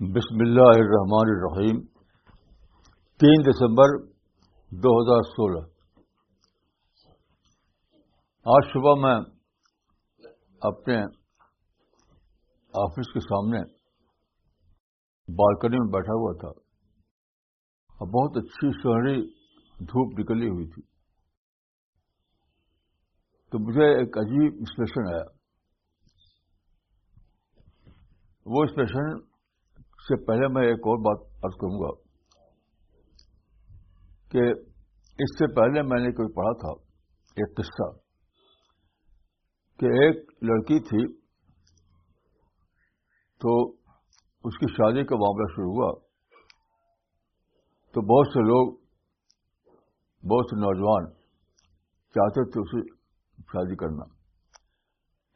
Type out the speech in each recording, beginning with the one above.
بسم اللہ الرحمن الرحیم، تین دسمبر دو ہزار سولہ۔ آج صبح میں اپنے آفس کے سامنے بالکنی میں بیٹھا ہوا تھا۔ اور بہت اچھی سہری دھوپ نکلی ہوئی تھی۔ تو مجھے ایک عجیب اسپیشن آیا۔ وہ اسپیشن سے پہلے میں ایک اور بات عرض کروں گا کہ اس سے پہلے میں نے کوئی پڑھا تھا ایک قصہ کہ ایک لڑکی تھی تو اس کی شادی کا معاملہ شروع ہوا تو بہت سے لوگ، بہت سے نوجوان چاہتے تھے اسے شادی کرنا،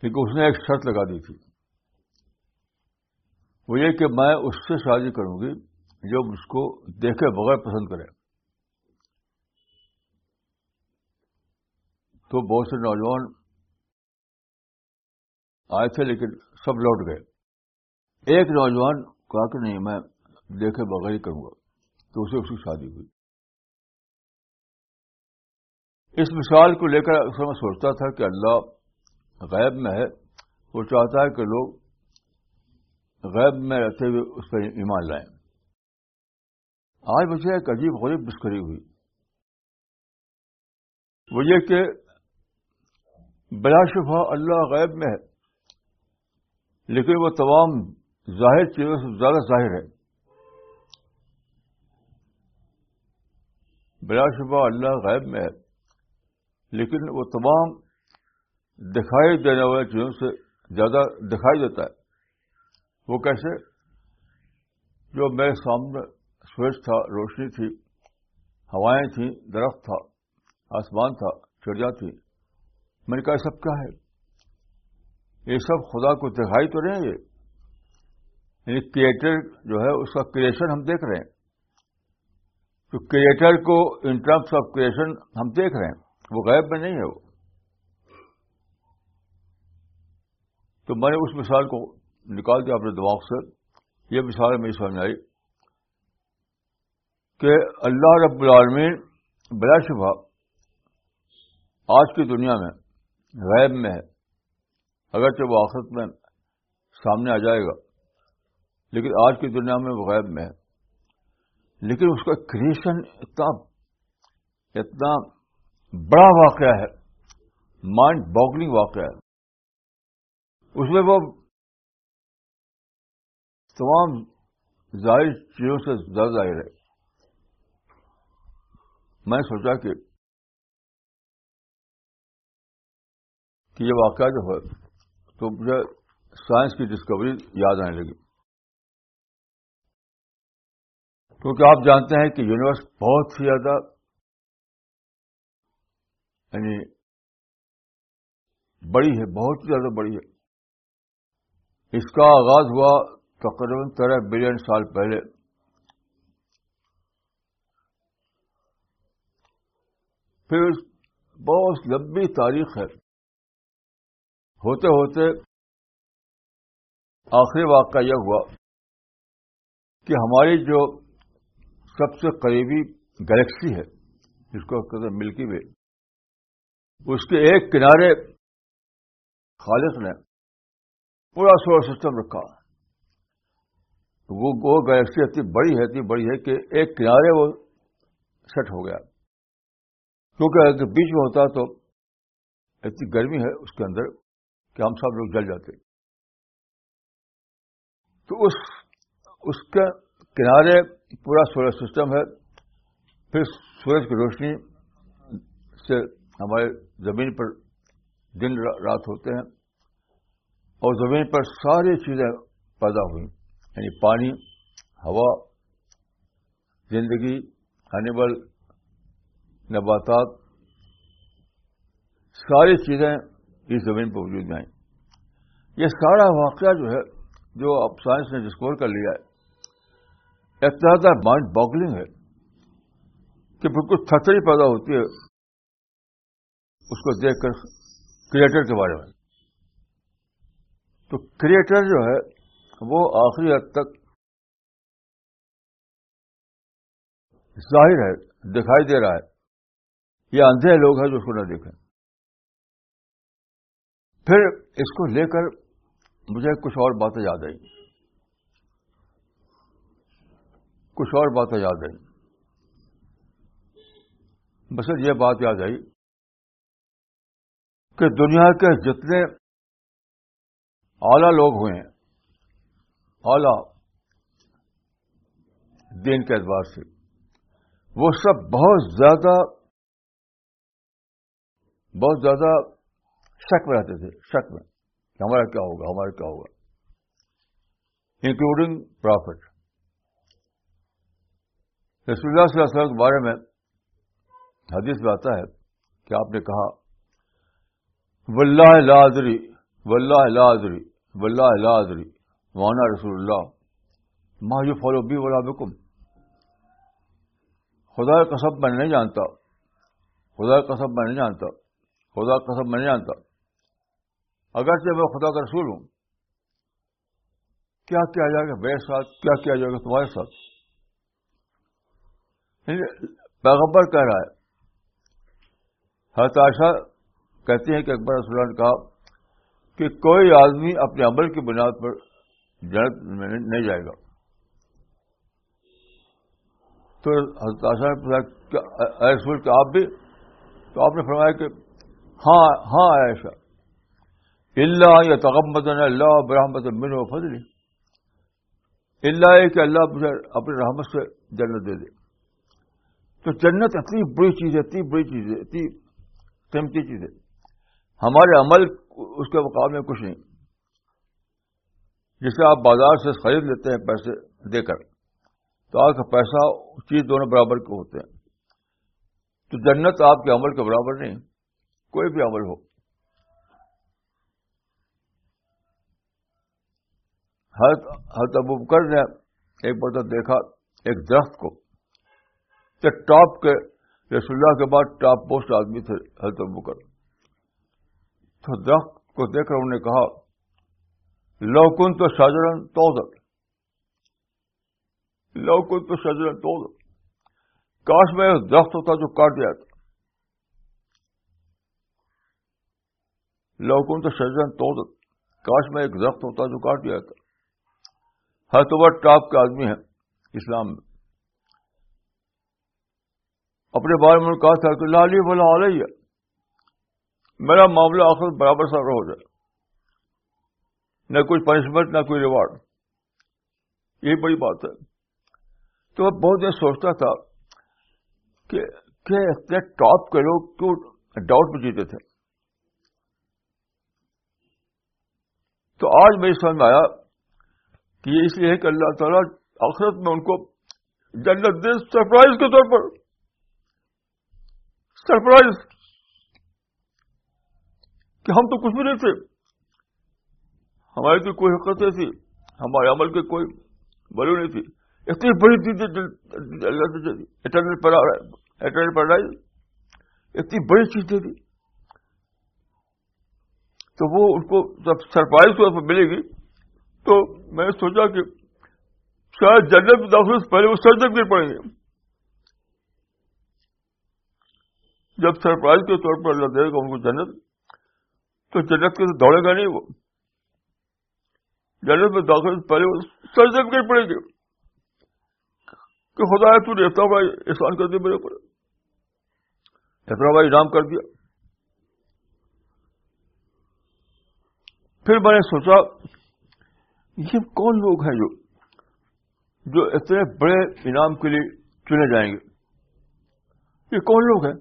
کیونکہ اس نے ایک شرط لگا دی تھی۔ وہ یہ کہ میں اس سے شادی کروں گی جو اس کو دیکھے بغیر پسند کرے۔ تو بہت سے نوجوان آئے تھے لیکن سب لوٹ گئے۔ ایک نوجوان کہا کہ نہیں، میں دیکھے بغیر ہی کروں گا۔ تو اسے اس کی شادی ہوئی۔ اس مثال کو لے کر اکثر میں سوچتا تھا کہ اللہ غیب میں ہے۔ وہ چاہتا ہے کہ لوگ غیب میں رہتے ہوئے اس پر ایمان لائیں۔ آج مجھے ایک عجیب غریب بسکری ہوئی۔ وہ یہ کہ بلا شبہ اللہ غیب میں ہے، لیکن وہ تمام ظاہر چیزوں سے زیادہ ظاہر ہے۔ بلا شبہ اللہ غیب میں ہے، لیکن وہ تمام دکھائی دینے والے چیزوں سے زیادہ دکھائی دیتا ہے۔ وہ کیسے؟ جو میرے سامنے سورج تھا، روشنی تھی، ہوائیں تھیں، درخت تھا، آسمان تھا، چڑیا تھی۔ میں نے کہا سب کیا ہے؟ یہ سب خدا کو دکھائی تو نہیں یہ۔ یعنی کریٹر جو ہے، اس کا کریشن ہم دیکھ رہے ہیں۔ تو کریٹر کو ان ٹرمس آف کریشن ہم دیکھ رہے ہیں، وہ غیب میں نہیں ہے وہ۔ تو میں نے اس مثال کو نکال دیا اپنے دماغ سے، یہ مثال میری سمجھ آئی کہ اللہ رب العالمین بلا شبہ آج کی دنیا میں غیب میں ہے۔ اگرچہ وہ آخرت میں سامنے آ جائے گا، لیکن آج کی دنیا میں وہ غیب میں ہے۔ لیکن اس کا کریشن اتنا اتنا بڑا واقعہ ہے مائنڈ باگلنگ واقعہ ہے۔ اس میں وہ تمام ظاہر چیزوں سے زیادہ ظاہر ہے۔ میں سوچا کہ یہ واقعہ جو ہے تو مجھے سائنس کی ڈسکوری یاد آنے لگی۔ کیونکہ آپ جانتے ہیں کہ یونیورس بہت ہی زیادہ یعنی بڑی ہے، بہت ہی زیادہ بڑی ہے۔ اس کا آغاز ہوا تقریباً تیرہ بلین سال پہلے۔ پھر بہت لمبی تاریخ ہے۔ ہوتے ہوتے آخری واقعہ یہ ہوا کہ ہماری جو سب سے قریبی گلیکسی ہے، جس کو کہتے ہیں ملکی وے، اس کے ایک کنارے خالص نے پورا سولر سسٹم رکھا۔ وہ وہ گلیکسی اتنی بڑی ہے، اتنی بڑی ہے کہ ایک کنارے وہ سیٹ ہو گیا۔ کیونکہ اگر بیچ میں ہوتا تو اتنی گرمی ہے، اس کے اندر کہ ہم سب لوگ جل جاتے۔ تو اس اس کے کنارے پورا سولر سسٹم ہے۔ پھر سورج کی روشنی سے ہمارے زمین پر دن رات ہوتے ہیں اور زمین پر ساری چیزیں پیدا ہوئی یعنی پانی، ہوا، زندگی انیبل نباتات، ساری چیزیں اس زمین پر وجود میں آئیں۔ یہ سارا واقعہ جو ہے، جو اب سائنس نے ڈسکور کر لیا ہے اتنا مائنڈ باگلنگ ہے کہ بالکل تھتری پیدا ہوتی ہے اس کو دیکھ کر کریٹر کے بارے میں۔ تو کریٹر جو ہے وہ آخری حد تک ظاہر ہے، دکھائی دے رہا ہے۔ یہ اندھے لوگ ہیں جو اس کو نہ دیکھیں۔ پھر اس کو لے کر مجھے کچھ اور باتیں یاد آئیں۔ کچھ اور باتیں یاد آئیں۔ بس یہ بات یاد آئی کہ دنیا کے جتنے اعلی لوگ ہوئے ہیں اعلی دین کے اعتبار سے، وہ سب بہت زیادہ بہت زیادہ شک میں رہتے تھے، شک میں، کہ ہمارا کیا ہوگا، ہمارا کیا ہوگا انکلوڈنگ پرافٹ رسول اللہ صلی اللہ علیہ وسلم کے بارے میں حدیث میں آتا ہے کہ آپ نے کہا ولہ لادری ولہ لادری ولہ لادری وانا رسول اللہ ما یو فالو بی ولا بکم خدا قسم میں نہیں جانتا خدا قسم میں نہیں جانتا خدا قسم میں نہیں جانتا اگرچہ میں خدا کا رسول ہوں کیا کیا جائے گا میرے ساتھ کیا کیا جائے گا تمہارے ساتھ یعنی پیغبر کہہ رہا ہے ہتاشا کہتے ہیں کہ اکبر رسول نے کہا کہ کوئی آدمی اپنے عمل کی بنیاد پر جنت میں نہیں جائے گا۔ تو حضرت رسول کہ آپ بھی تو آپ نے فرمایا کہ ہاں ہاں ایسا اللہ یا تغمد اللہ برحمت من و فضلی اللہ کہ اللہ مجھے اپنی رحمت سے جنت دے دے۔ تو جنت اتنی بڑی چیز ہے، اتنی بڑی چیز ہے، اتنی قیمتی چیز ہے۔ ہمارے عمل اس کے مقابلے میں کچھ نہیں۔ جسے آپ بازار سے خرید لیتے ہیں پیسے دے کر، تو آپ کا پیسہ چیز دونوں برابر کے ہوتے ہیں؟ تو جنت آپ کے عمل کے برابر نہیں، کوئی بھی عمل ہو۔ ہر ابو بکر نے ایک بار دیکھا ایک درخت کو، کہ ٹاپ کے رسول اللہ کے بعد ٹاپ پوسٹ آدمی تھے حضرت ابو بکر۔ تو درخت کو دیکھ کر انہوں نے کہا لوکن تو شاہجہان تو لوکن تو شاہجہان تو کاش میں درخت ہوتا جو کاٹ دیا تھا. لوکن تو شاہجہان تو کاش میں ایک درخت ہوتا جو کاٹ دیا تھا. ہر تو ٹاپ کے آدمی ہیں اسلام میں. اپنے بارے میں کہا تھا کہ لالی بولا آ رہی ہے میرا معاملہ آخر برابر سا ہو جائے. نہ کوئی پنشمنٹ نہ کوئی ریوارڈ یہی بڑی بات ہے۔ تو میں بہت دیر سوچتا تھا کہ اتنے ٹاپ کے لوگ کیوں ڈاؤٹ میں جیتے تھے؟ تو آج میری سمجھ میں آیا کہ یہ اس لیے ہے کہ اللہ تعالیٰ آخرت میں ان کو جنت دے سرپرائز کے طور پر۔ سرپرائز کہ ہم تو کچھ بھی نہیں تھے۔ ہماری تو کوئی حقت نہیں تھی۔ ہمارے عمل کی کوئی بلو نہیں تھی۔ اتنی بڑی چیز اٹرنل پیراڈائز اتنی بڑی چیز تھی تو وہ ان کو جب سرپرائز طور پر ملے گی۔ تو میں نے سوچا کہ شاید جنت داخل سے پہلے وہ سرجن گر پڑیں گے۔ جب سرپرائز کے طور پر اللہ دے گا ان کو جنت، تو جنت کے دوڑے گا نہیں وہ۔ جنت میں داخل پہلے وہ سرجن گر پڑیں گے کہ خدا ہے، تو نے اتنا بھائی احسان کر دیا میرے پر اتنا بھائی انعام کر دیا۔ پھر میں نے سوچا، یہ کون لوگ ہیں جو جو اتنے بڑے انعام کے لیے چنے جائیں گے؟ یہ کون لوگ ہیں؟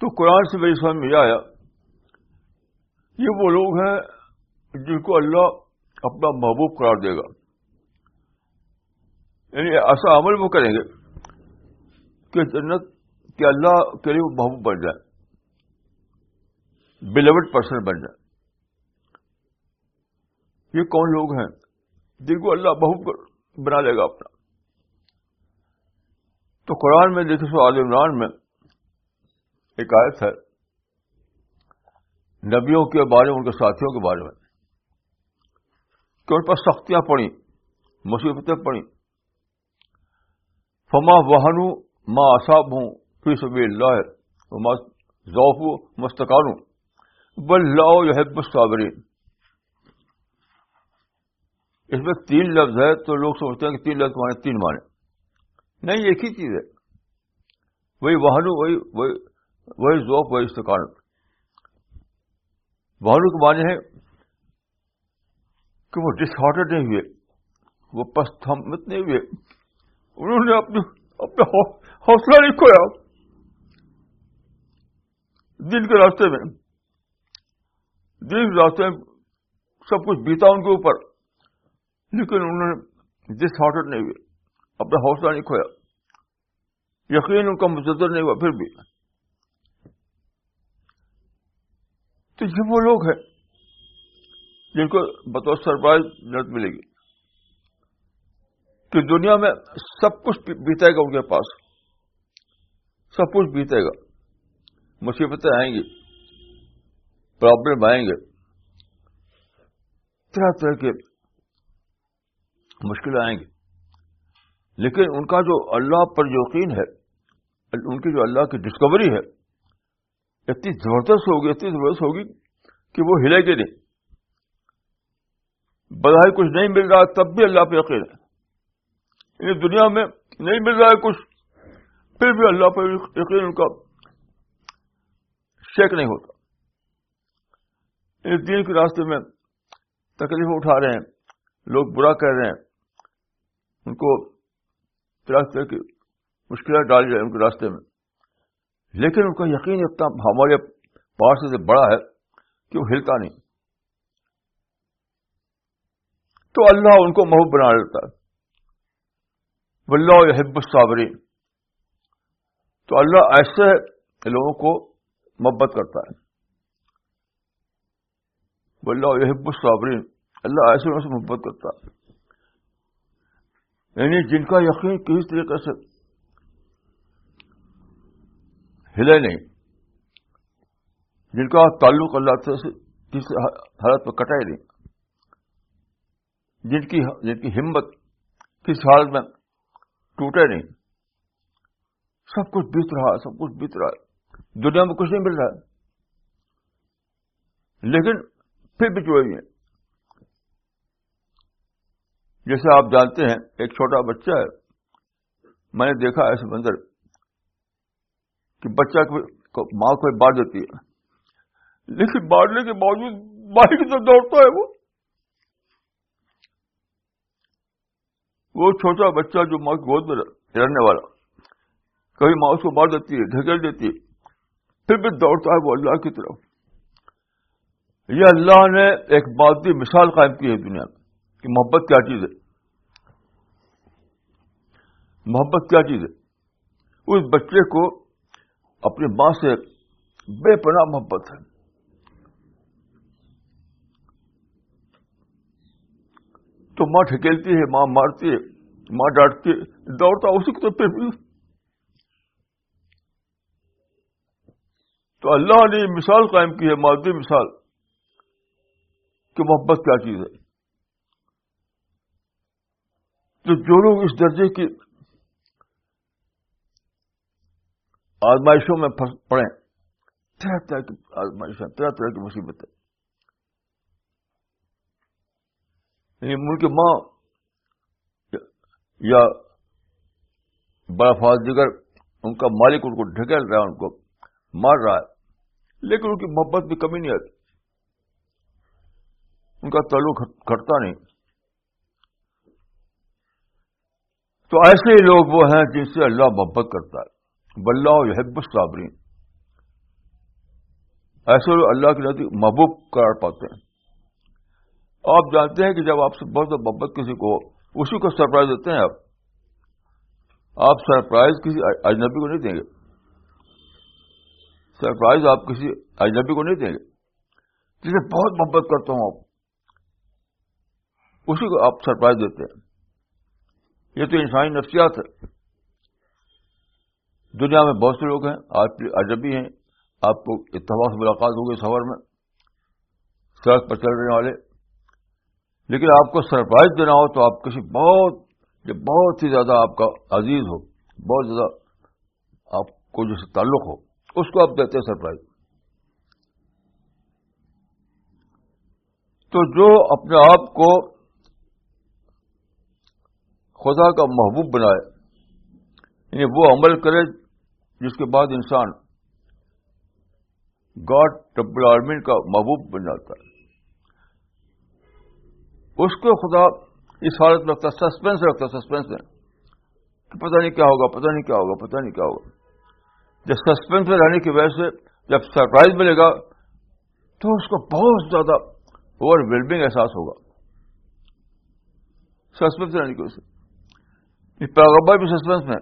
تو قرآن سے میری سمجھ میں یہ آیا، یہ وہ لوگ ہیں جن کو اللہ اپنا محبوب قرار دے گا۔ یعنی ایسا عمل وہ کریں گے کہ جنت کے اللہ کے لیے وہ محبوب بن جائے۔ بلیوڈ پرسن بن جائے۔ یہ کون لوگ ہیں؟ جن کو اللہ بہو بنا لے گا اپنا۔ تو قرآن میں دیکھے سو عالم عمران میں ایک آیت ہے۔ نبیوں کے بارے میں، ان کے ساتھیوں کے بارے میں۔ کہ ان پر سختیاں پڑی مصیبتیں پڑی فما وہن ماں اصاب ہوں پھر سبھی اللہ ذوف مستقان بل لاؤ یہ صابرین اس میں تین لفظ ہے تو لوگ سوچتے ہیں کہ تین لفظ مانے تین مانے نہیں، ایک ہی چیز ہے۔ وہی واہنو وہی وہی وہی ذوق وہی استقانت واہنو کے معنی ہے کہ وہ ڈسہارٹڈ نہیں ہوئے، وہ پستمت نہیں ہوئے۔ انہوں نے اپنی اپنا حوصلہ نہیں کھویا۔ دن کے راستے میں دن کے راستے میں سب کچھ بیتا ان کے اوپر، لیکن انہوں نے ڈس ہارٹڈ نہیں ہوئے، اپنا حوصلہ نہیں کھویا۔ یقین ان کا مجدر نہیں ہوا، پھر بھی۔ تو یہ وہ لوگ ہیں۔ جن کو بطور سرپرائز نت ملے گی۔ کہ دنیا میں سب کچھ بیتے گا ان کے پاس۔ سب کچھ بیتے گا۔ مصیبتیں آئیں گی۔ پرابلم آئیں گے۔ طرح طرح کے مشکل آئیں گی۔ لیکن ان کا جو اللہ پر یقین ہے، ان کی جو اللہ کی ڈسکوری ہے، اتنی زبردست ہوگی، اتنی زبردست ہوگی کہ وہ ہلے گی نہیں۔ بدائی کچھ نہیں مل رہا، تب بھی اللہ پہ یقین ہے۔ یعنی دنیا میں نہیں مل رہا ہے کچھ، پھر بھی اللہ پہ یقین ان کا شیک نہیں ہوتا۔ اس دین کے راستے میں تکلیف اٹھا رہے ہیں، لوگ برا کہہ رہے ہیں، ان کو طرح طرح کی مشکلات ڈال رہے ہیں ان کے راستے میں۔ لیکن ان کا یقین اتنا، ہمارے پاس سے بڑا ہے کہ وہ ہلتا نہیں۔ تو اللہ ان کو محب بنا لیتا ہے۔ یحب الصابرین۔ تو اللہ ایسے لوگوں کو محبت کرتا ہے۔ یحب الصابرین۔ اللہ ایسے لوگوں سے محبت کرتا ہے۔ یعنی جن کا یقین کسی طریقے سے ہلے نہیں۔ جن کا تعلق اللہ سے کسی حالت میں کٹائے نہیں۔ جن کی جن کی ہمت کس حالت میں ٹوٹے نہیں، سب کچھ بیت رہا سب کچھ بیت رہا ہے۔ دنیا میں کچھ نہیں مل رہا ہے۔ لیکن پھر بھی جو ہے جیسے آپ جانتے ہیں، ایک چھوٹا بچہ ہے۔ میں نے دیکھا ایسے منظر کہ بچہ کو ماں کو بانٹ دیتی ہے۔ لیکن بانٹنے کے باوجود ماں کی طرف دوڑتا ہے وہ۔ وہ چھوٹا بچہ جو ماں کی گود میں رہنے والا، کبھی ماں اس کو مار دیتی ہے، ڈھکیل دیتی ہے، پھر بھی دوڑتا ہے وہ اللہ کی طرف۔ یہ اللہ نے ایک بادی مثال قائم کی ہے دنیا میں کہ محبت کیا چیز ہے۔ محبت کیا چیز ہے؟ اس بچے کو اپنی ماں سے بے پناہ محبت ہے۔ تو ماں ٹھکیلتی ہے، ماں مارتی ہے ماں ڈانٹتی دوڑتا اسی کو تو پھر بھی تو اللہ نے مثال قائم کی ہے مادی مثال کہ محبت کیا چیز ہے تو جو لوگ اس درجے کی آزمائشوں میں پڑے طرح طرح کی آزمائشیں، طرح طرح کی مصیبتیں۔ یعنی ملک ماں یا بڑا فاض دیگر ان کا مالک ان کو ڈھکیل رہا ہے، ان کو مار رہا ہے۔ لیکن ان کی محبت بھی کمی نہیں آتی۔ ان کا تعلق کھٹتا نہیں۔ تو ایسے ہی لوگ وہ ہیں جن سے اللہ محبت کرتا ہے۔ بلّہ یحب الصابرین۔ ایسے لوگ اللہ کے نزدیک محبوب قرار پاتے ہیں۔ آپ جانتے ہیں کہ جب آپ سے بہت محبت کسی کو اسی کو سرپرائز دیتے ہیں آپ۔ آپ سرپرائز کسی اجنبی کو نہیں دیں گے۔ سرپرائز آپ کسی اجنبی کو نہیں دیں گے۔ جسے بہت محبت کرتا ہوں آپ۔ اسی کو آپ سرپرائز دیتے ہیں۔ یہ تو انسانی نفسیات ہے۔ دنیا میں بہت سے لوگ ہیں، آپ اجبی ہیں، آپ کو اتفاق سے ملاقات ہوگی سفر میں۔ سڑک پر چل رہنے والے لیکن آپ کو سرپرائز دینا ہو تو آپ کسی بہت بہت ہی زیادہ آپ کا عزیز ہو، بہت زیادہ آپ کو جس تعلق ہو، اس کو آپ دیتے ہیں سرپرائز۔ تو جو اپنے آپ کو خدا کا محبوب بنائے یعنی وہ عمل کرے جس کے بعد انسان گاڈ ٹبل کا محبوب بن جاتا ہے۔ اس کو خدا اس حالت میں رکھتا سسپینس رکھتا سسپینس میں۔ کہ پتہ نہیں کیا ہوگا، پتہ نہیں کیا ہوگا، پتہ نہیں کیا ہوگا۔ جب سسپینس میں رہنے کی وجہ سے جب سرپرائز ملے گا، تو اس کو بہت زیادہ اوور ویلبنگ احساس ہوگا۔ سسپینس رہنے کی وجہ سے۔ پیغبر بھی سسپینس میں،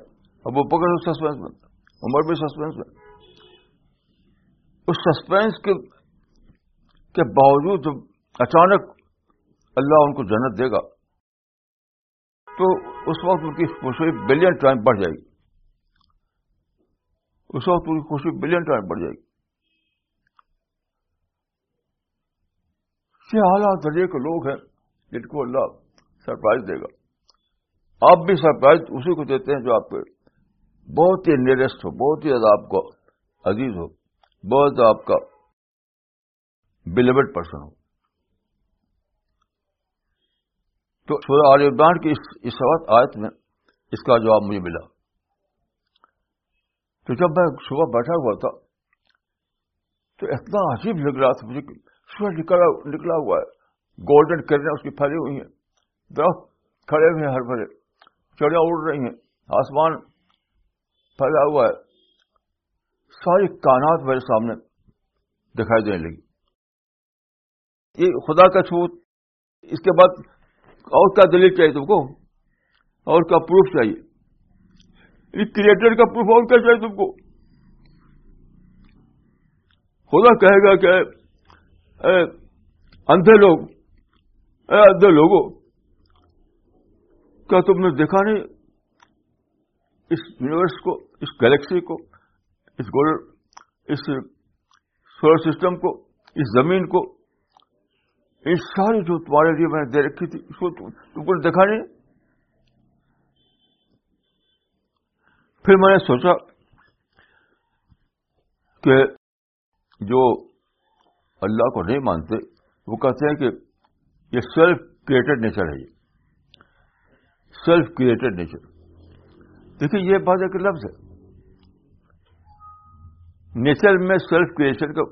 ابو پکڑ سسپینس میں، عمر بھی سسپینس میں۔ اس سسپینس کے باوجود جب اچانک اللہ ان کو جنت دے گا۔ تو اس وقت ان کی خوشی بلین ٹائم بڑھ جائے گی۔ اس وقت ان کی خوشی بلین ٹائم بڑھ جائے گی۔ یہ اعلیٰ درجے کے لوگ ہیں جن کو اللہ سرپرائز دے گا۔ آپ بھی سرپرائز اسی کو دیتے ہیں جو آپ کے بہت ہی نیئرسٹ ہو، بہت ہی زیادہ آپ کو عزیز ہو، بہت آپ کا بلیوڈ پرسن ہو۔ تو سورہ عال عمران کی اس اس وقت آیت میں اس کا جواب مجھے ملا۔ تو جب میں صبح بیٹھا ہوا تھا، تو اتنا عجیب لگ رہا تھا مجھے سورج نکلا نکلا ہوا ہے۔ گولڈن کرنے اس کی پھیلی ہوئی ہیں۔ درخت کھڑے ہوئے ہیں ہر بھرے چڑیا اڑ رہی ہیں۔ آسمان پھیلا ہوا ہے۔ ساری کائنات میرے سامنے دکھائی دینے لگی۔ یہ خدا کا چھوٹ اس کے بعد اور کیا دلیل چاہیے تم کو؟ اور کیا پروف چاہیے؟ کریٹر کا پروف اور کیا چاہیے تم کو؟ خدا کہے گا کہ اے اندھے لوگ، اے اندھے لوگوں، کیا تم نے دیکھا نہیں؟ اس یونیورس کو، اس گلیکسی کو، اس گولڈ اس سولر سسٹم کو، اس زمین کو ان ساری جو تمہارے لیے میں نے دے رکھی تھی، اس کو تم کو دیکھا نہیں؟ پھر میں نے سوچا کہ جو اللہ کو نہیں مانتے، وہ کہتے ہیں کہ یہ سیلف کریٹڈ نیچر ہے یہ۔ سیلف کریٹڈ نیچر دیکھیے، یہ بات ایک لفظ ہے۔ نیچر میں سیلف کریشن کا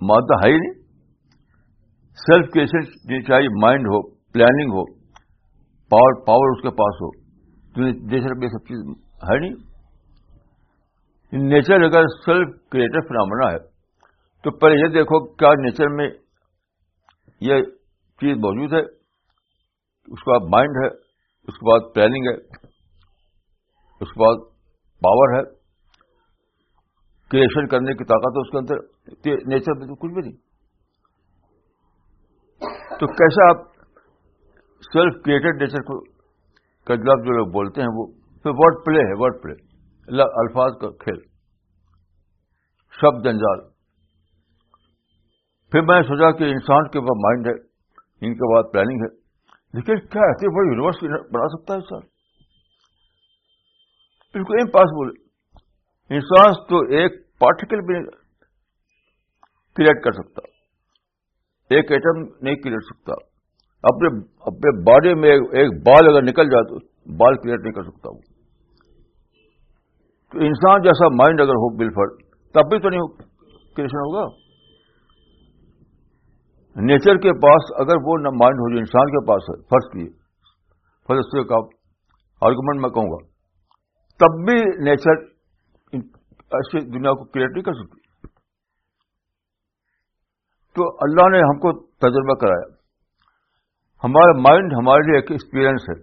مادہ ہے ہی نہیں۔ سیلف کریشن چاہیے، مائنڈ ہو، پلاننگ ہو، پاور پاور اس کے پاس ہو۔ نیچر میں سب چیز ہے نہیں۔ نیچر اگر سیلف کریٹر فنامنا ہے۔ تو پہلے یہ دیکھو کیا نیچر میں یہ چیز موجود ہے۔ اس کے بعد مائنڈ ہے، اس کے بعد پلاننگ ہے، اس کے بعد پاور ہے۔ کریشن کرنے کی طاقت ہے اس کے اندر۔ نیچر میں تو کچھ بھی نہیں۔ تو کیسا آپ سیلف کریٹڈ نیچر کو کا جو لوگ بولتے ہیں وہ پھر ورڈ پلے ہے ورڈ پلے الفاظ کا کھیل. شبد جنجال پھر میں سوچا کہ انسان کے بعد مائنڈ ہے، ان کے بعد پلاننگ ہے. لیکن کیا ایسی بڑی یونیورس بنا سکتا ہے انسان؟ بالکل امپاسبل انسان تو ایک پارٹیکل بھی کریٹ کر سکتا. ایک ایٹم نہیں کریٹ سکتا۔ اپنے اپنے باڈی میں ایک بال اگر نکل جائے تو بال کریٹ نہیں کر سکتا وہ۔ تو انسان جیسا مائنڈ اگر ہو بل تب بھی تو نہیں کریشن ہوگا۔ نیچر کے پاس اگر وہ نہ مائنڈ ہو جو انسان کے پاس ہے، فرض کیے فرض کا آرگومنٹ میں کہوں گا۔ تب بھی نیچر ایسی دنیا کو کریٹ نہیں کر سکتی۔ تو اللہ نے ہم کو تجربہ کرایا۔ ہمارا مائنڈ ہمارے لیے ایک ایکسپیرئنس ہے۔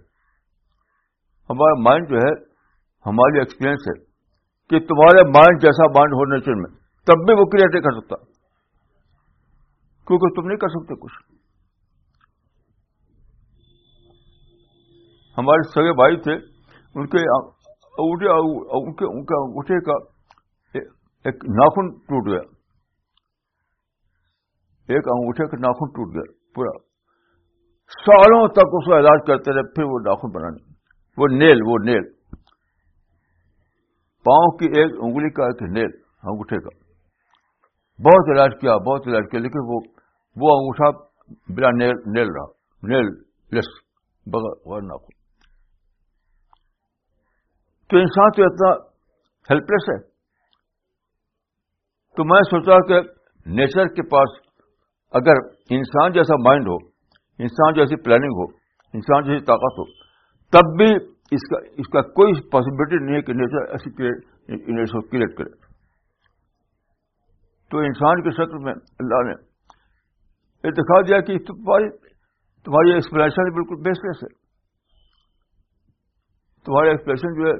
ہمارا مائنڈ جو ہے، ہمارے لیے ایکسپیرئنس ہے کہ تمہارے مائنڈ جیسا مائنڈ ہو نیچر میں، تب بھی وہ کریٹ نہیں کر سکتا۔ کیونکہ تم نہیں کر سکتے کچھ۔ ہمارے سگے بھائی تھے، ان کے انگوٹھے کا ایک ناخن ٹوٹ گیا۔ ایک انگوٹھے کا ناخن ٹوٹ گیا پورا۔ سالوں تک اس کا علاج کرتے رہے، پھر وہ ناخن بنانے وہ نیل وہ نیل۔ پاؤں کی ایک انگلی کا ایک نیل، انگوٹھے کا۔ بہت علاج کیا، بہت علاج کیا، لیکن وہ وہ انگوٹھا بلا نیل نیل رہا۔ نیل، لیس، بغیر ناخن۔ تو انسان تو اتنا ہیلپ لیس ہے۔ تو میں سوچا کہ نیچر کے پاس اگر انسان جیسا مائنڈ ہو، انسان جیسی پلاننگ ہو، انسان جیسی طاقت ہو، تب بھی اس کا اس کا کوئی پاسبلٹی نہیں ہے کہ نیچر ایسی کریٹ کرے۔ تو انسان کی شکل میں اللہ نے یہ دکھا دیا کہ تمہاری تمہاری ایکسپلینشن بالکل بیس لیس ہے۔ تمہاری ایکسپریشن جو ہے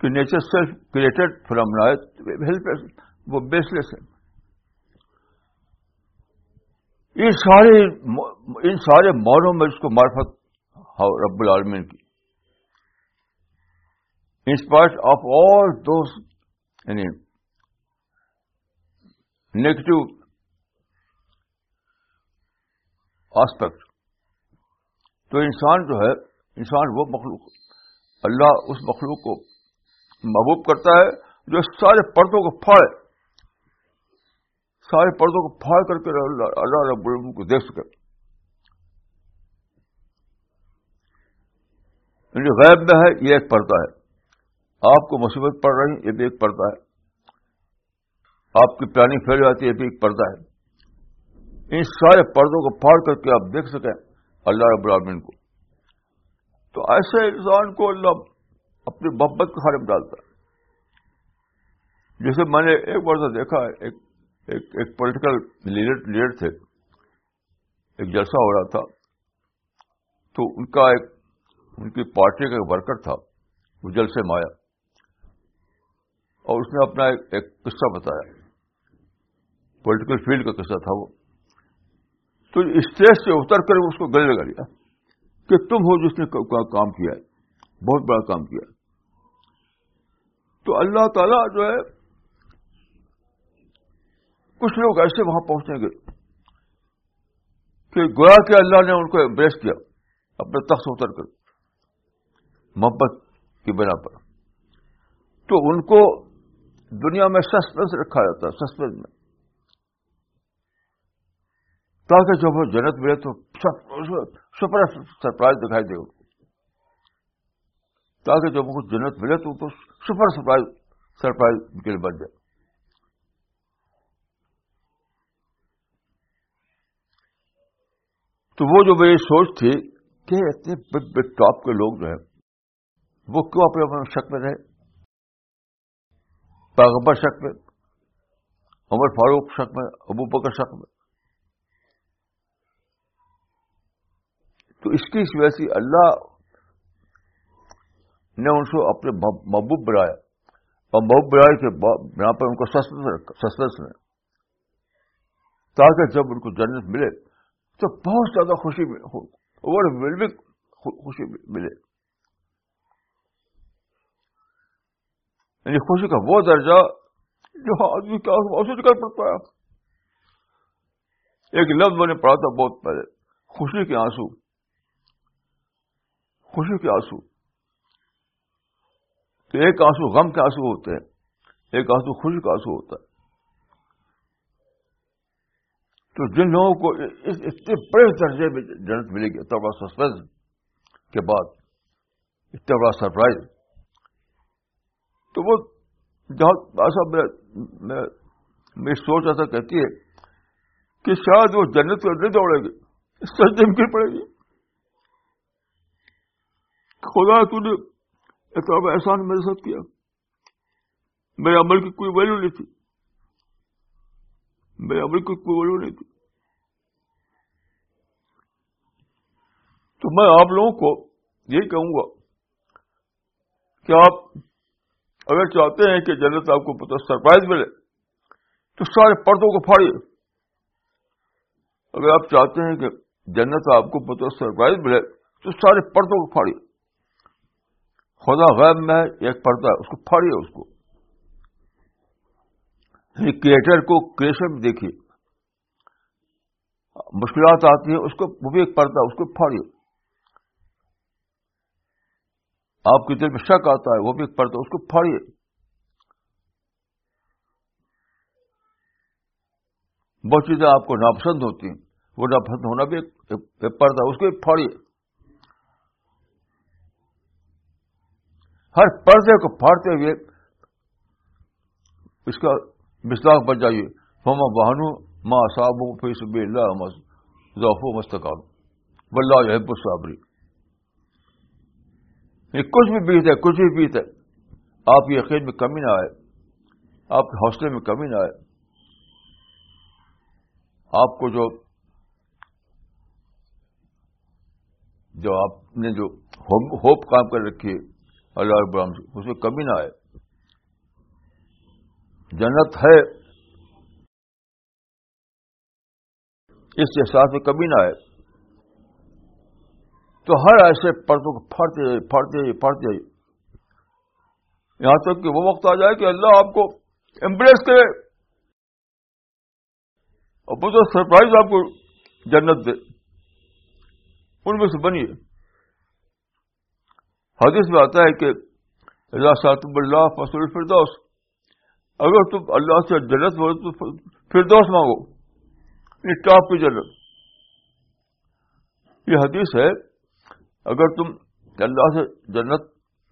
کہ nature self created from help وہ بیس لیس ہے۔ ان سارے ان سارے موروں میں اس کو مارفت رب العالمین کی۔ In spite of all those یعنی نیگیٹو آسپیکٹ تو انسان جو ہے، انسان وہ مخلوق، اللہ اس مخلوق کو محبوب کرتا ہے جو سارے پردوں کو پھاڑے۔ سارے پردوں کو پھاڑ کر کے اللہ رب العالمین کو دیکھ سکے۔ یعنی غیب میں ہے، یہ ایک پردہ ہے۔ آپ کو مصیبت پڑ رہی، یہ بھی ایک پردہ ہے۔ آپ کی پلاننگ پھیل جاتی ہے یہ بھی ایک پردہ ہے۔ ان سارے پردوں کو پھاڑ کر کے آپ دیکھ سکیں اللہ رب العالمین کو۔ تو ایسے انسان کو اللہ اپنی محبت کے خارے میں ڈالتا ہے۔ جیسے میں نے ایک بار سے دیکھا ہے، ایک ایک ایک پولیٹیکل لیڈر تھے۔ ایک جلسہ ہو رہا تھا۔ تو ان کا ایک، ان کی پارٹی کا ایک ورکر تھا۔ وہ جلسے میں آیا۔ اور اس نے اپنا ایک قصہ بتایا۔ پولیٹیکل فیلڈ کا قصہ تھا وہ۔ تو اسٹیج سے اتر کر اس کو گلے لگا لیا کہ تم ہو جس نے کام کیا ہے۔ بہت بڑا کام کیا ہے۔ تو اللہ تعالیٰ جو ہے کچھ لوگ ایسے وہاں پہنچیں گے کہ گویا کہ اللہ نے ان کو امبریس کیا، اپنے تخت اتر کر، محبت کی بنا پر۔ تو ان کو دنیا میں سسپینس رکھا جاتا ہے سسپینس میں۔ تاکہ جب وہ جنت ملے تو سپر سرپرائز دکھائی دے تاکہ جب وہ جنت ملے تو سپر سرپرائز سرپرائز کے لیے بن جائے۔ تو وہ جو میری سوچ تھی کہ اتنے بگ بگ ٹاپ کے لوگ جو ہیں، وہ کیوں اپنے اپنے شک میں رہے؟ پیغمبر شک میں، عمر فاروق شک میں، ابو بکر شک میں۔ تو اس کی وجہ سے اللہ نے ان کو اپنے محبوب بنایا۔ اور محبوب بنائے کے یہاں پر ان کو سسپینس میں، تاکہ جب ان کو جنت ملے تو بہت زیادہ خوشی اوور ویلمنگ خوشی ملے۔ یعنی خوشی کا وہ درجہ جو آدمی کا نکل پڑتا ہے۔ ایک لفظ میں نے پڑھا تھا بہت پہلے، خوشی کے آنسو۔ خوشی کے آنسو۔ تو ایک آنسو غم کے آنسو ہوتے ہیں، ایک آنسو خوشی کا آنسو ہوتا ہے۔ تو جن لوگوں کو اس اتنے بڑے درجے میں جنت ملے گی، اتنا بڑا سسپینس کے بعد، اتنا بڑا سرپرائز۔ تو وہ جہاں ایسا میں سوچ ایسا کہتی ہے کہ شاید وہ جنت کو نہیں دوڑے گی سجدے میں گر پڑے گی۔ خدا تو نے اتنا احسان میرے ساتھ کیا۔ میرے عمل کی کوئی ویلو نہیں تھی۔ میرے عمل کوئی ویلو نہیں تھی۔ تو میں آپ لوگوں کو یہی کہوں گا کہ آپ اگر چاہتے ہیں کہ جنت آپ کو پتہ سرپرائز ملے، تو سارے پردوں کو پھاڑیے۔ اگر آپ چاہتے ہیں کہ جنت آپ کو پتہ سرپرائز ملے، تو سارے پردوں کو پھاڑیے۔ خدا غیب میں ایک پردہ ہے، اس کو پھاڑیے اس کو۔ یعنی کریٹر کو کریشن میں دیکھیے۔ مشکلات آتی ہیں، اس کو وہ بھی ایک پردہ اس کو پھاڑیے۔ آپ کے دل میں شک آتا ہے، وہ بھی ایک پردہ اس کو پھاڑیے۔ بہت چیزیں آپ کو ناپسند ہوتی ہیں، وہ ناپسند ہونا بھی ایک پردہ اس کو پھاڑیے۔ ہر پردے کو پھاڑتے ہوئے اس کا مسلاق بن جائیے۔ ہوما بہانو ماں صاحب فیس اللہ ذوف و مستقاب بلّہ حب الصابری یہ کچھ بھی بیت ہے کچھ بھی بیت ہے آپ یقین میں کمی نہ آئے۔ آپ کے حوصلے میں کمی نہ آئے۔ آپ کو جو جو آپ نے جو ہوپ کام کر رکھی ہے، اللہ ابراہم سے، اس میں کمی نہ آئے۔ جنت ہے۔ اس کے ساتھ میں کمی نہ آئے۔ تو ہر ایسے پردوں کو پھاڑتے جائیے پھاڑتے جائیے پھاڑتے جائیے۔ یہاں تک کہ وہ وقت آ جائے کہ اللہ آپ کو امپریس کرے۔ اور بہت سرپرائز آپ کو جنت دے۔ ان میں سے بنیے۔ حدیث میں آتا ہے کہ اللہ صاحب اللہ فصل الفردوس۔ اگر تم اللہ سے جنت تو فردوس مانگو۔ یہ ٹاپ کی جنت۔ یہ حدیث ہے، اگر تم اللہ سے جنت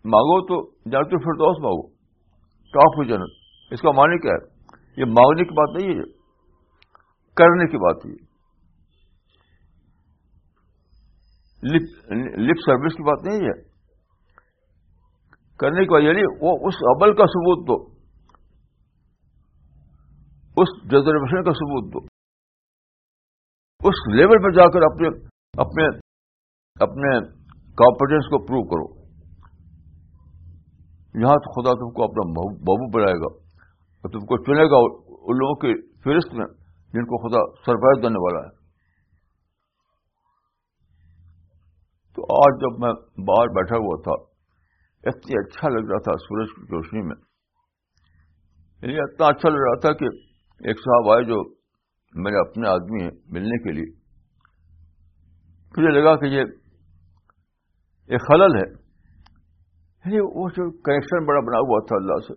مانگو تو جنت الفردوس مانگو۔ ٹاپ کی جنت۔ اس کا معنی کیا ہے؟ یہ مانگنے کی بات نہیں ہے کرنے کی بات ہے۔ لپ سروس کی بات نہیں ہے۔ کرنے کی بات یعنی وہ اس عمل کا ثبوت دو۔ اس ریزرویشن کا ثبوت دو۔ اس لیول پہ جا کر اپنے اپنے اپنے کانفیڈینس کو پروو کرو۔ یہاں تو خدا تم کو اپنا بابو بنائے گا۔ اور تم کو چنے گا ان لوگوں کی فہرست میں جن کو خدا سرپرائز دینے والا ہے۔ تو آج جب میں باہر بیٹھا ہوا تھا، اتنی اچھا لگ رہا تھا سورج کی روشنی میں۔ یعنی اتنا اچھا لگ رہا تھا کہ ایک صاحب آئے جو میرے اپنے آدمی ہیں ملنے کے لیے۔ پھر یہ لگا کہ یہ ایک خلل ہے۔ یعنی وہ جو کنیکشن بڑا بنا ہوا تھا اللہ سے،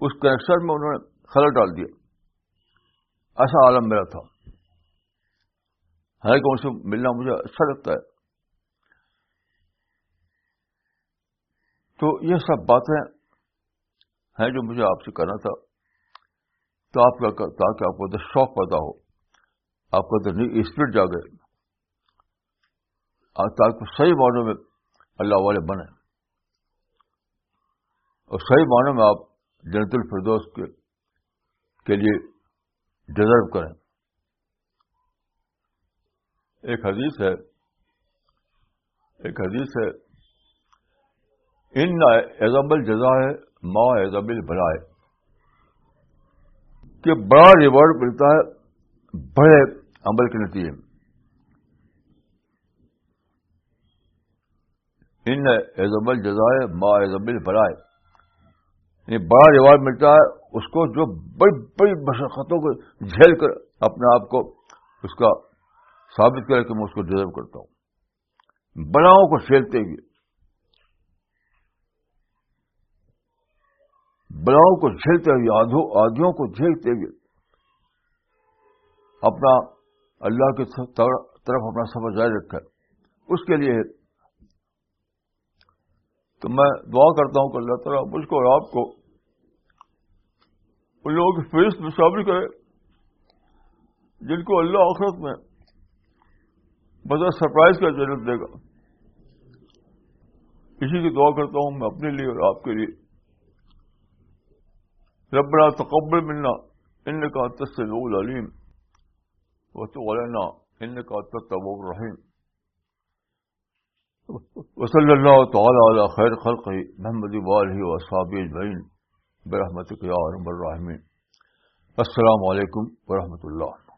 اس کنیکشن میں انہوں نے خلل ڈال دیا۔ ایسا عالم میرا تھا۔ حالانکہ ان سے ملنا مجھے اچھا لگتا ہے۔ تو یہ سب باتیں ہیں جو مجھے آپ سے کرنا تھا۔ تو آپ کا تاکہ آپ کو ادھر شوق پیدا ہو۔ آپ کو ادھر اسپرٹ جاگے۔ تاکہ صحیح معنوں میں اللہ والے بنے۔ اور صحیح معنوں میں آپ جنت الفردوس کے کے لیے ڈیزرو کریں۔ ایک حدیث ہے۔ ایک حدیث ہے۔ ان ایزب الجزا ہے ماں ایزب البلائے کہ بڑا ریوارڈ ملتا ہے، بڑے عمل کے نتیجے میں۔ ان ایزب الجزائے ماں ایزب البلائے یعنی بڑا ریوارڈ ملتا ہے، اس کو جو بڑی بڑی مشقتوں کو جھیل کر اپنے آپ کو اس کا ثابت کرے کہ میں اس کو ڈیزرو کرتا ہوں۔ بڑاؤں کو جھیلتے ہوئے۔ بلاؤں کو جھیلتے ہوئے آدھوں کو جھیلتے ہوئے، اپنا اللہ کی طرف اپنا سفر جاری رکھا۔ ہے اس کے لیے تو میں دعا کرتا ہوں کہ اللہ تعالیٰ مجھ کو اور آپ کو ان لوگوں کی فہرست میں شامل کرے، جن کو اللہ آخرت میں بس سرپرائز کا ضرورت دے گا۔ اسی کی دعا کرتا ہوں میں اپنے لیے اور آپ کے لیے۔ ربنا تقبل منا ان کا تصل علیم و تو علنا ان کا تب الرحیم وصلی اللہ تعالی علی خیر خلق محمد والہ و صحاب اجمعین برحمتک یا رب الرحمین السلام علیکم ورحمۃ اللہ